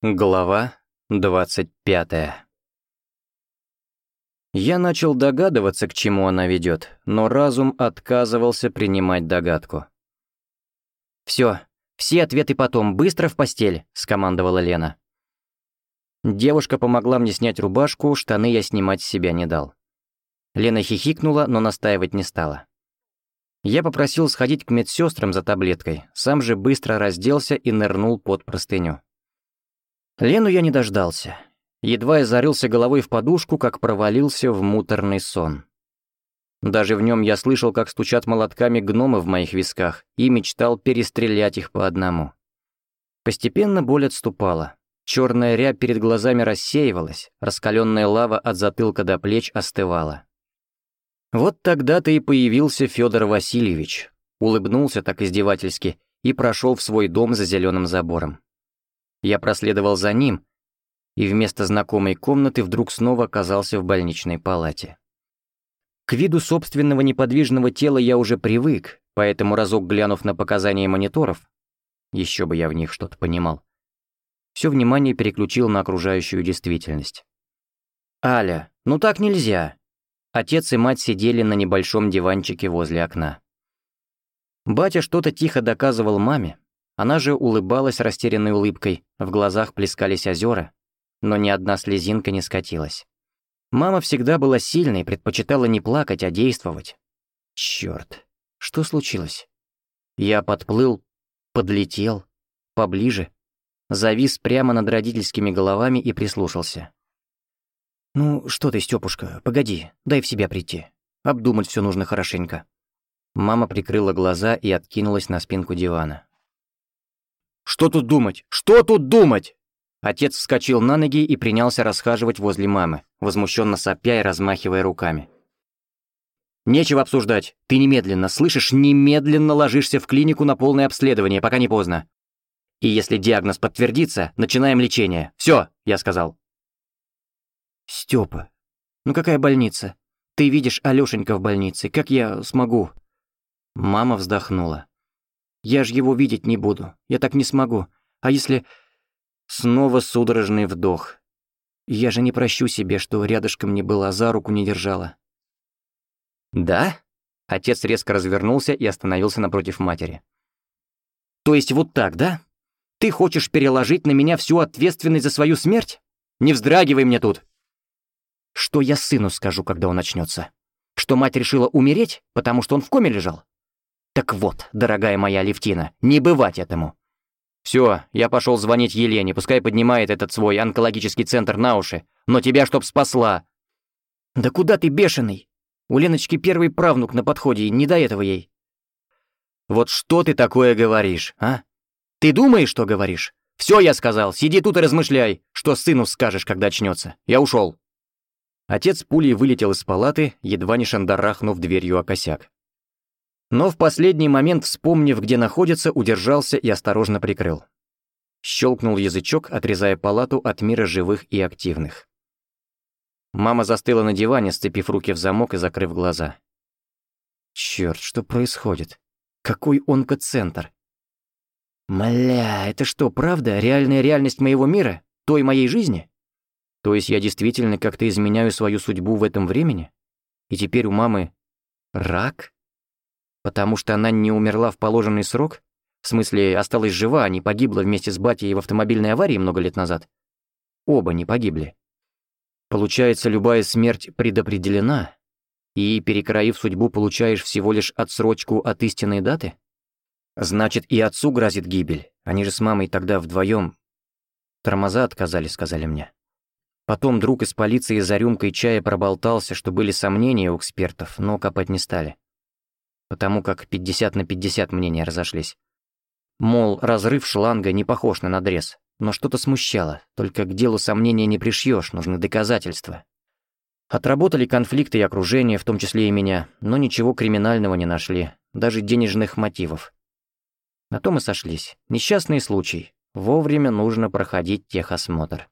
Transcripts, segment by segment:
Глава двадцать пятая Я начал догадываться, к чему она ведет, но разум отказывался принимать догадку. «Все, все ответы потом, быстро в постель», — скомандовала Лена. Девушка помогла мне снять рубашку, штаны я снимать с себя не дал. Лена хихикнула, но настаивать не стала. Я попросил сходить к медсестрам за таблеткой, сам же быстро разделся и нырнул под простыню. Лену я не дождался. Едва я зарылся головой в подушку, как провалился в муторный сон. Даже в нем я слышал, как стучат молотками гномы в моих висках, и мечтал перестрелять их по одному. Постепенно боль отступала. Черная рябь перед глазами рассеивалась, раскаленная лава от затылка до плеч остывала. Вот тогда-то и появился Федор Васильевич, улыбнулся так издевательски и прошел в свой дом за зеленым забором. Я проследовал за ним, и вместо знакомой комнаты вдруг снова оказался в больничной палате. К виду собственного неподвижного тела я уже привык, поэтому разок глянув на показания мониторов, еще бы я в них что-то понимал, все внимание переключил на окружающую действительность. «Аля, ну так нельзя!» Отец и мать сидели на небольшом диванчике возле окна. Батя что-то тихо доказывал маме, она же улыбалась растерянной улыбкой, в глазах плескались озера, но ни одна слезинка не скатилась. Мама всегда была сильной, предпочитала не плакать, а действовать. Чёрт, что случилось? Я подплыл, подлетел, поближе, завис прямо над родительскими головами и прислушался. «Ну, что ты, Стёпушка, погоди, дай в себя прийти. Обдумать все нужно хорошенько». Мама прикрыла глаза и откинулась на спинку дивана. «Что тут думать? Что тут думать?» Отец вскочил на ноги и принялся расхаживать возле мамы, возмущенно сопя и размахивая руками. «Нечего обсуждать. Ты немедленно, слышишь, немедленно ложишься в клинику на полное обследование, пока не поздно. И если диагноз подтвердится, начинаем лечение. Все, я сказал». «Степа, ну какая больница? Ты видишь Алёшенька в больнице, как я смогу?» Мама вздохнула. Я ж его видеть не буду. Я так не смогу. А если... Снова судорожный вдох. Я же не прощу себе, что рядышком не была, за руку не держала. «Да?» Отец резко развернулся и остановился напротив матери. «То есть вот так, да? Ты хочешь переложить на меня всю ответственность за свою смерть? Не вздрагивай мне тут!» «Что я сыну скажу, когда он начнется? Что мать решила умереть, потому что он в коме лежал? Так вот, дорогая моя Левтина, не бывать этому. Все, я пошел звонить Елене, пускай поднимает этот свой онкологический центр на уши, но тебя чтоб спасла. Да куда ты бешеный? У Леночки первый правнук на подходе, не до этого ей. Вот что ты такое говоришь, а? Ты думаешь, что говоришь? Все, я сказал, сиди тут и размышляй, что сыну скажешь, когда очнется. Я ушел. Отец пулей вылетел из палаты, едва не шандарахнув дверью о косяк. Но в последний момент, вспомнив, где находится, удержался и осторожно прикрыл. Щелкнул язычок, отрезая палату от мира живых и активных. Мама застыла на диване, сцепив руки в замок и закрыв глаза. Черт, что происходит? Какой онкоцентр? Мля, это что, правда? Реальная реальность моего мира? Той моей жизни? То есть я действительно как-то изменяю свою судьбу в этом времени? И теперь у мамы рак? Потому что она не умерла в положенный срок? В смысле, осталась жива, а не погибла вместе с батей в автомобильной аварии много лет назад? Оба не погибли. Получается, любая смерть предопределена, и, перекроив судьбу, получаешь всего лишь отсрочку от истинной даты? Значит, и отцу грозит гибель. Они же с мамой тогда вдвоем Тормоза отказали, сказали мне. Потом друг из полиции за рюмкой чая проболтался, что были сомнения у экспертов, но копать не стали потому как 50 на 50 мнения разошлись. Мол, разрыв шланга не похож на надрез, но что-то смущало, только к делу сомнения не пришьешь, нужны доказательства. Отработали конфликты и окружение, в том числе и меня, но ничего криминального не нашли, даже денежных мотивов. На том и сошлись. Несчастный случай. Вовремя нужно проходить техосмотр.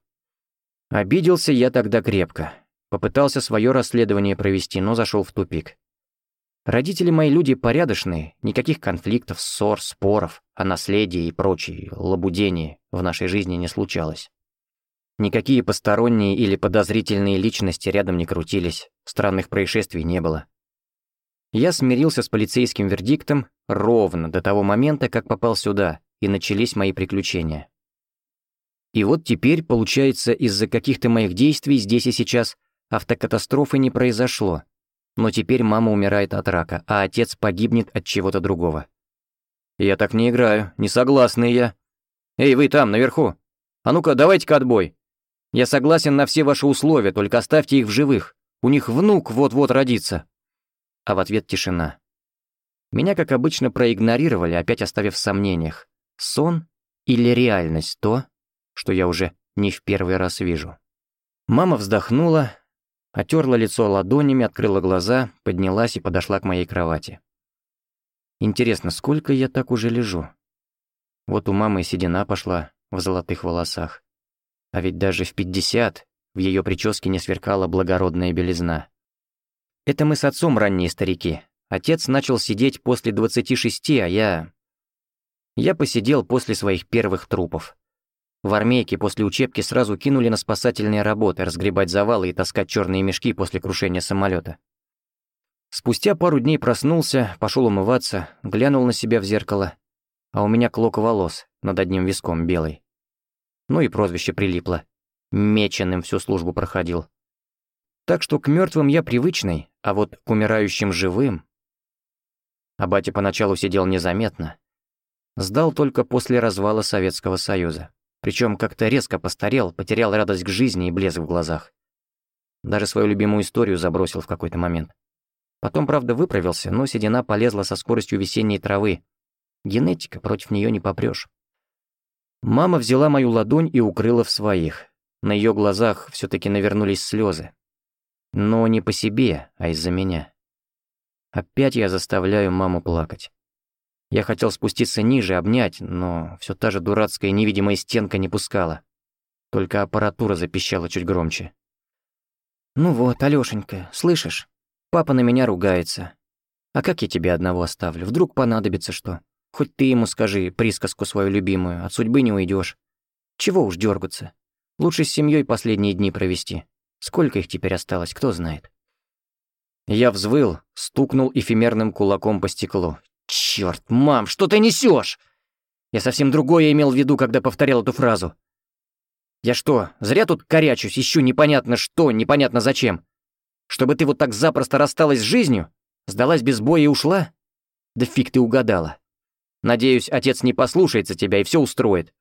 Обиделся я тогда крепко. Попытался свое расследование провести, но зашел в тупик. Родители мои люди порядочные, никаких конфликтов, ссор, споров о наследии и прочей лабудении в нашей жизни не случалось. Никакие посторонние или подозрительные личности рядом не крутились, странных происшествий не было. Я смирился с полицейским вердиктом ровно до того момента, как попал сюда, и начались мои приключения. И вот теперь, получается, из-за каких-то моих действий здесь и сейчас автокатастрофы не произошло. Но теперь мама умирает от рака, а отец погибнет от чего-то другого. Я так не играю, не согласный я. Эй, вы там, наверху. А ну-ка, давайте-ка отбой. Я согласен на все ваши условия, только оставьте их в живых. У них внук вот-вот родится». А в ответ тишина. Меня, как обычно, проигнорировали, опять оставив в сомнениях. Сон или реальность то, что я уже не в первый раз вижу. Мама вздохнула, отерла лицо ладонями, открыла глаза, поднялась и подошла к моей кровати. Интересно, сколько я так уже лежу? Вот у мамы седина пошла в золотых волосах. А ведь даже в 50 в ее прическе не сверкала благородная белизна. Это мы с отцом ранние старики. Отец начал сидеть после 26, а я... Я посидел после своих первых трупов. В армейке после учебки сразу кинули на спасательные работы, разгребать завалы и таскать черные мешки после крушения самолета. Спустя пару дней проснулся, пошел умываться, глянул на себя в зеркало, а у меня клок волос над одним виском белый. Ну и прозвище прилипло. Меченым всю службу проходил. Так что к мертвым я привычный, а вот к умирающим живым... А батя поначалу сидел незаметно. Сдал только после развала Советского Союза. Причем как-то резко постарел, потерял радость к жизни и блеск в глазах. Даже свою любимую историю забросил в какой-то момент. Потом, правда, выправился, но седина полезла со скоростью весенней травы. Генетика, против нее не попрешь. Мама взяла мою ладонь и укрыла в своих. На ее глазах все таки навернулись слезы. Но не по себе, а из-за меня. Опять я заставляю маму плакать. Я хотел спуститься ниже, обнять, но все та же дурацкая невидимая стенка не пускала. Только аппаратура запищала чуть громче. «Ну вот, Алёшенька, слышишь? Папа на меня ругается. А как я тебя одного оставлю? Вдруг понадобится что?» Хоть ты ему скажи присказку свою любимую, от судьбы не уйдешь. Чего уж дергаться. Лучше с семьей последние дни провести. Сколько их теперь осталось, кто знает. Я взвыл, стукнул эфемерным кулаком по стеклу. Черт, мам, что ты несешь? Я совсем другое имел в виду, когда повторял эту фразу. Я что, зря тут корячусь, ищу непонятно что, непонятно зачем? Чтобы ты вот так запросто рассталась с жизнью? Сдалась без боя и ушла? Да фиг ты угадала. Надеюсь, отец не послушается тебя и все устроит».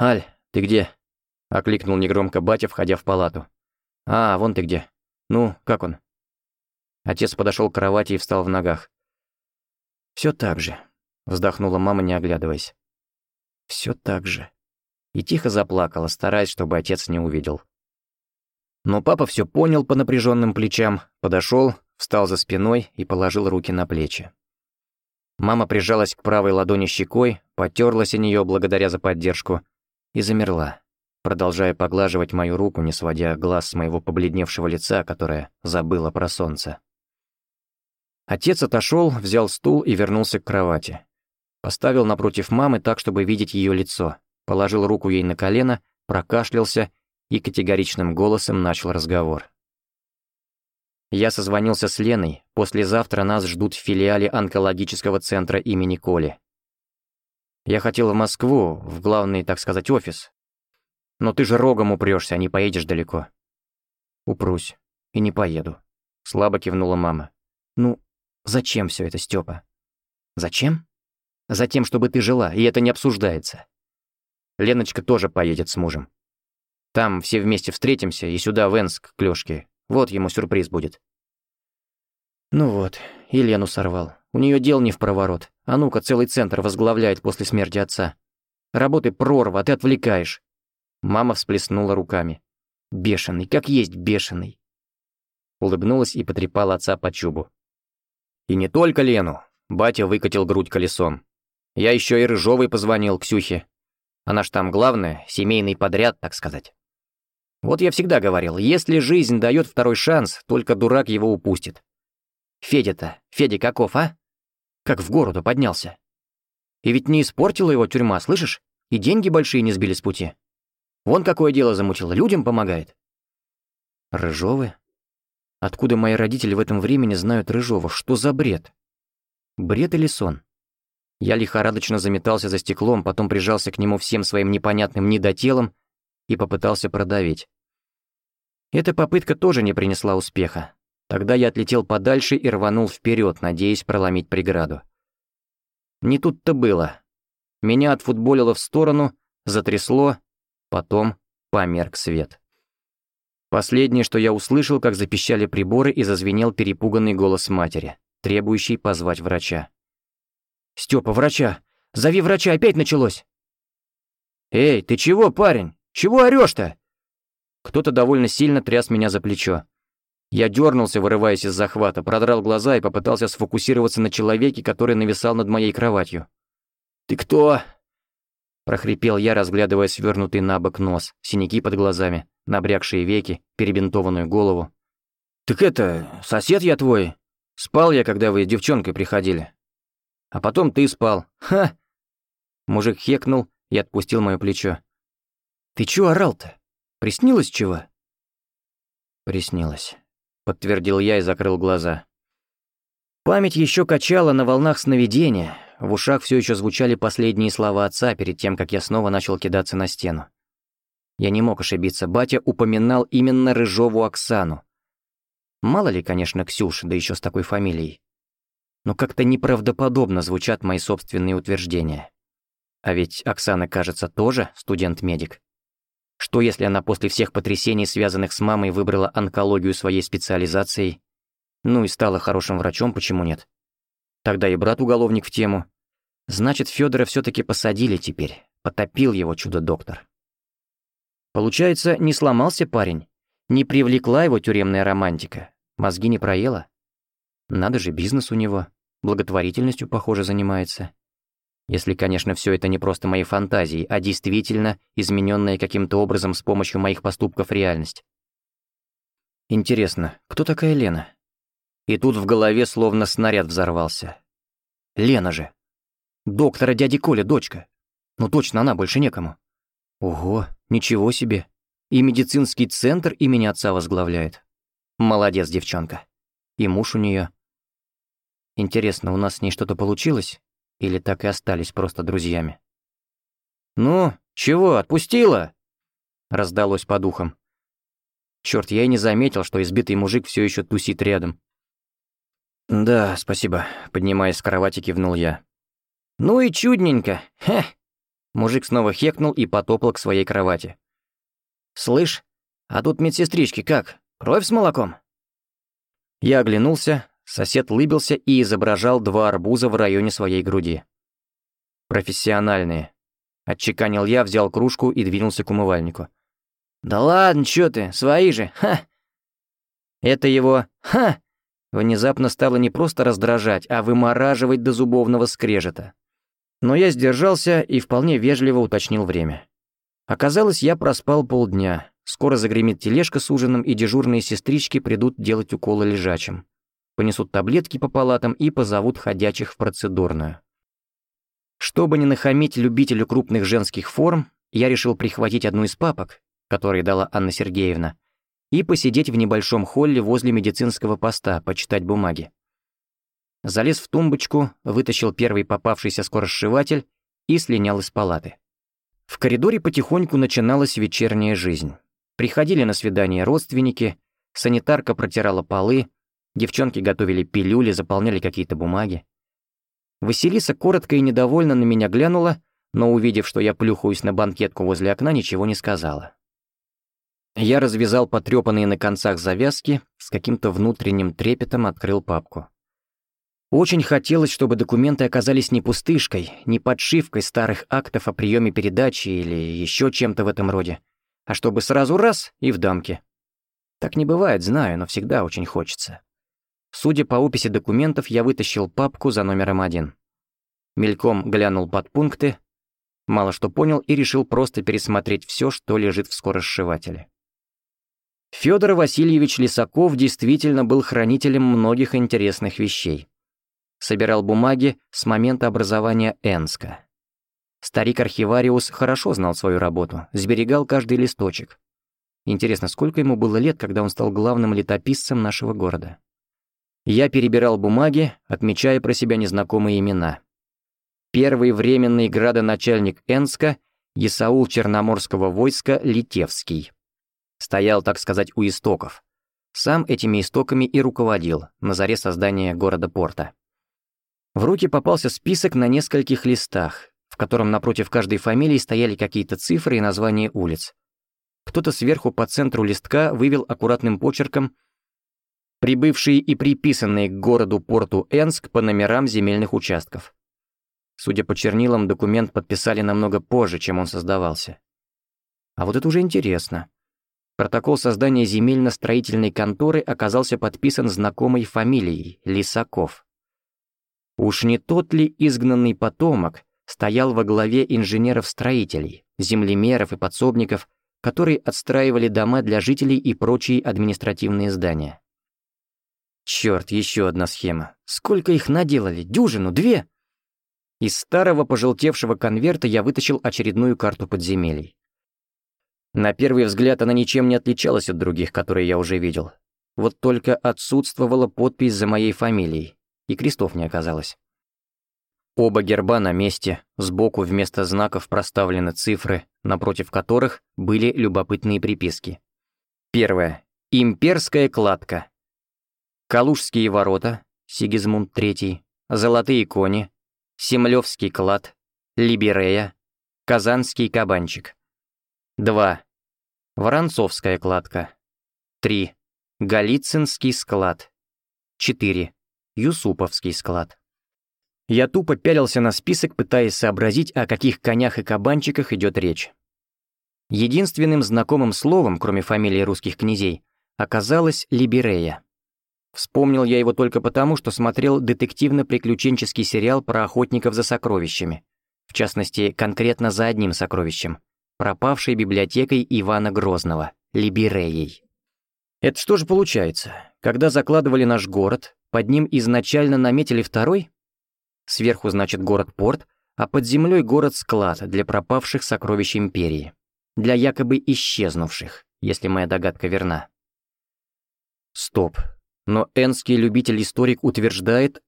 «Аль, ты где?» — окликнул негромко батя, входя в палату. «А, вон ты где. Ну, как он?» Отец подошел к кровати и встал в ногах. Все так же», — вздохнула мама, не оглядываясь. Все так же». И тихо заплакала, стараясь, чтобы отец не увидел. Но папа все понял по напряженным плечам, подошел, встал за спиной и положил руки на плечи. Мама прижалась к правой ладони щекой, потерлась о нее благодаря за поддержку и замерла, продолжая поглаживать мою руку, не сводя глаз с моего побледневшего лица, которое забыло про солнце. Отец отошел, взял стул и вернулся к кровати. Поставил напротив мамы так, чтобы видеть ее лицо, положил руку ей на колено, прокашлялся и категоричным голосом начал разговор. Я созвонился с Леной, послезавтра нас ждут в филиале онкологического центра имени Коли. Я хотел в Москву, в главный, так сказать, офис. Но ты же рогом упрёшься, а не поедешь далеко. Упрусь. И не поеду. Слабо кивнула мама. Ну, зачем все это, Степа? Зачем? Затем, чтобы ты жила, и это не обсуждается. Леночка тоже поедет с мужем. Там все вместе встретимся и сюда в Энск к Лёшке, вот ему сюрприз будет. Ну вот, Елену сорвал. У нее дел не в проворот. А ну-ка, целый центр возглавляет после смерти отца. Работы прорва, а ты отвлекаешь. Мама всплеснула руками. Бешеный, как есть бешеный. Улыбнулась и потрепала отца по чубу. И не только Лену. Батя выкатил грудь колесом. Я еще и Рыжовой позвонил, Ксюхе. Она ж там главная, семейный подряд, так сказать. Вот я всегда говорил, если жизнь дает второй шанс, только дурак его упустит. Федя-то, Федя каков, а? Как в городу поднялся. И ведь не испортила его тюрьма, слышишь? И деньги большие не сбили с пути. Вон какое дело замутил, людям помогает. Рыжовы? Откуда мои родители в этом времени знают Рыжова? Что за бред? Бред или сон? Я лихорадочно заметался за стеклом, потом прижался к нему всем своим непонятным недотелом и попытался продавить. Эта попытка тоже не принесла успеха. Тогда я отлетел подальше и рванул вперед, надеясь проломить преграду. Не тут-то было. Меня отфутболило в сторону, затрясло, потом померк свет. Последнее, что я услышал, как запищали приборы и зазвенел перепуганный голос матери, требующий позвать врача. «Стёпа, врача! Зови врача, опять началось!» «Эй, ты чего, парень? Чего орёшь-то?» Кто-то довольно сильно тряс меня за плечо. Я дернулся, вырываясь из захвата, продрал глаза и попытался сфокусироваться на человеке, который нависал над моей кроватью. «Ты кто?» прохрипел я, разглядывая свернутый на бок нос, синяки под глазами, набрякшие веки, перебинтованную голову. «Так это, сосед я твой. Спал я, когда вы с девчонкой приходили. А потом ты спал. Ха!» Мужик хекнул и отпустил мое плечо. «Ты чё орал-то? Приснилось чего?» «Приснилось», — подтвердил я и закрыл глаза. Память еще качала на волнах сновидения, в ушах все еще звучали последние слова отца перед тем, как я снова начал кидаться на стену. Я не мог ошибиться, батя упоминал именно Рыжову Оксану. Мало ли, конечно, Ксюш, да еще с такой фамилией. Но как-то неправдоподобно звучат мои собственные утверждения. А ведь Оксана, кажется, тоже студент-медик. Что если она после всех потрясений, связанных с мамой, выбрала онкологию своей специализацией? Ну и стала хорошим врачом, почему нет? Тогда и брат-уголовник в тему. Значит, Федора все таки посадили теперь. Потопил его чудо-доктор. Получается, не сломался парень? Не привлекла его тюремная романтика? Мозги не проела? Надо же, бизнес у него. Благотворительностью, похоже, занимается. Если, конечно, все это не просто мои фантазии, а действительно измененная каким-то образом с помощью моих поступков реальность. Интересно, кто такая Лена? И тут в голове словно снаряд взорвался. Лена же. Доктора дяди Коля дочка. Ну точно, она больше некому. Ого, ничего себе. И медицинский центр имени отца возглавляет. Молодец, девчонка. И муж у нее. Интересно, у нас с ней что-то получилось? Или так и остались просто друзьями? «Ну, чего, отпустила?» Раздалось по духам. Черт, я и не заметил, что избитый мужик все еще тусит рядом. «Да, спасибо», — поднимаясь с кровати, кивнул я. «Ну и чудненько, хе!» Мужик снова хекнул и потопал к своей кровати. «Слышь, а тут медсестрички как? Кровь с молоком?» Я оглянулся, сосед лыбился и изображал два арбуза в районе своей груди. «Профессиональные», — отчеканил я, взял кружку и двинулся к умывальнику. «Да ладно, чё ты, свои же, ха!» «Это его, ха!» внезапно стало не просто раздражать, а вымораживать до зубовного скрежета. Но я сдержался и вполне вежливо уточнил время. Оказалось, я проспал полдня. Скоро загремит тележка с ужином, и дежурные сестрички придут делать уколы лежачим. Понесут таблетки по палатам и позовут ходячих в процедурную. Чтобы не нахамить любителю крупных женских форм, я решил прихватить одну из папок, которые дала Анна Сергеевна, и посидеть в небольшом холле возле медицинского поста, почитать бумаги. Залез в тумбочку, вытащил первый попавшийся скоросшиватель и слинял из палаты. В коридоре потихоньку начиналась вечерняя жизнь. Приходили на свидания родственники, санитарка протирала полы, девчонки готовили пилюли, заполняли какие-то бумаги. Василиса коротко и недовольно на меня глянула, но, увидев, что я плюхаюсь на банкетку возле окна, ничего не сказала. Я развязал потрепанные на концах завязки, с каким-то внутренним трепетом открыл папку. Очень хотелось, чтобы документы оказались не пустышкой, не подшивкой старых актов о приеме передачи или еще чем-то в этом роде, а чтобы сразу раз и в дамке. Так не бывает, знаю, но всегда очень хочется. Судя по описи документов, я вытащил папку за номером один. Мельком глянул под пункты, мало что понял и решил просто пересмотреть все, что лежит в скоросшивателе. Федор Васильевич Лисаков действительно был хранителем многих интересных вещей. Собирал бумаги с момента образования Энска. Старик-архивариус хорошо знал свою работу, сберегал каждый листочек. Интересно, сколько ему было лет, когда он стал главным летописцем нашего города? Я перебирал бумаги, отмечая про себя незнакомые имена. Первый временный градоначальник Энска — Исаул Черноморского войска Литевский. Стоял, так сказать, у истоков. Сам этими истоками и руководил на заре создания города-порта. В руки попался список на нескольких листах, в котором напротив каждой фамилии стояли какие-то цифры и названия улиц. Кто-то сверху по центру листка вывел аккуратным почерком прибывшие и приписанные к городу-порту Энск по номерам земельных участков. Судя по чернилам, документ подписали намного позже, чем он создавался. А вот это уже интересно. Протокол создания земельно-строительной конторы оказался подписан знакомой фамилией — Лисаков. Уж не тот ли изгнанный потомок стоял во главе инженеров-строителей, землемеров и подсобников, которые отстраивали дома для жителей и прочие административные здания? Черт, еще одна схема. Сколько их наделали? Дюжину? Две? Из старого пожелтевшего конверта я вытащил очередную карту подземелий. На первый взгляд она ничем не отличалась от других, которые я уже видел. Вот только отсутствовала подпись за моей фамилией, и крестов не оказалось. Оба герба на месте, сбоку вместо знаков проставлены цифры, напротив которых были любопытные приписки. Первое. Имперская кладка. Калужские ворота, Сигизмунд III, Золотые кони, Семлевский клад, Либерея, Казанский кабанчик. 2. Воронцовская кладка. 3. Голицынский склад. 4. Юсуповский склад. Я тупо пялился на список, пытаясь сообразить, о каких конях и кабанчиках идет речь. Единственным знакомым словом, кроме фамилии русских князей, оказалось Либерея. Вспомнил я его только потому, что смотрел детективно-приключенческий сериал про охотников за сокровищами. В частности, конкретно за одним сокровищем — пропавшей библиотекой Ивана Грозного, Либереей. Это что же получается? Когда закладывали наш город, под ним изначально наметили второй? Сверху, значит, город-порт, а под землей город-склад для пропавших сокровищ Империи. Для якобы исчезнувших, если моя догадка верна. Стоп, но энский любитель-историк утверждает,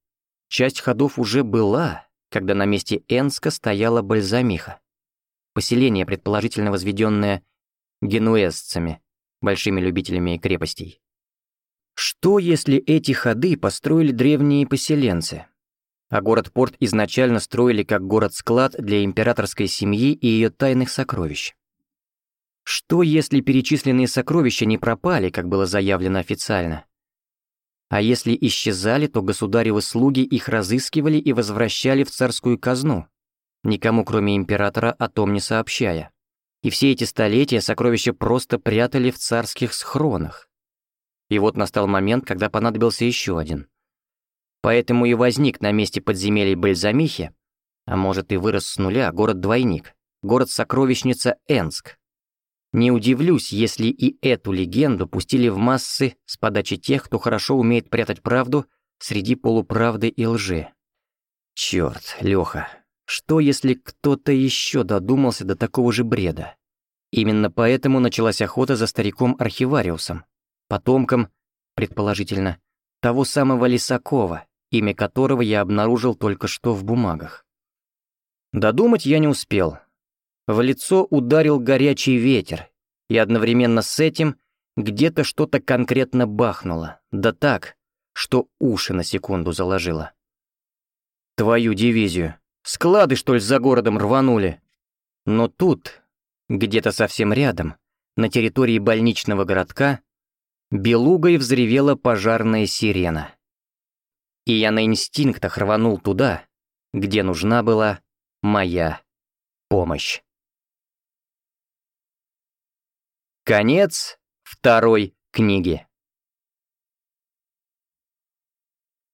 часть ходов уже была, когда на месте Энска стояла Бальзамиха. Поселение, предположительно возведенное генуэзцами, большими любителями крепостей. Что, если эти ходы построили древние поселенцы? А город-порт изначально строили как город-склад для императорской семьи и ее тайных сокровищ. Что, если перечисленные сокровища не пропали, как было заявлено официально, а если исчезали, то государевы слуги их разыскивали и возвращали в царскую казну, никому кроме императора о том не сообщая. И все эти столетия сокровища просто прятали в царских схронах. И вот настал момент, когда понадобился еще один. Поэтому и возник на месте подземелий Бальзамихи, а может и вырос с нуля, город-двойник, город-сокровищница Энск, не удивлюсь, если и эту легенду пустили в массы с подачи тех, кто хорошо умеет прятать правду среди полуправды и лжи. Черт, Леха, что если кто-то еще додумался до такого же бреда? Именно поэтому началась охота за стариком-архивариусом, потомком, предположительно, того самого Лисакова, имя которого я обнаружил только что в бумагах. Додумать я не успел, в лицо ударил горячий ветер, и одновременно с этим где-то что-то конкретно бахнуло, да так, что уши на секунду заложило. «Твою дивизию! Склады, что ли, за городом рванули?» Но тут, где-то совсем рядом, на территории больничного городка, белугой взревела пожарная сирена. И я на инстинктах рванул туда, где нужна была моя помощь. Конец второй книги.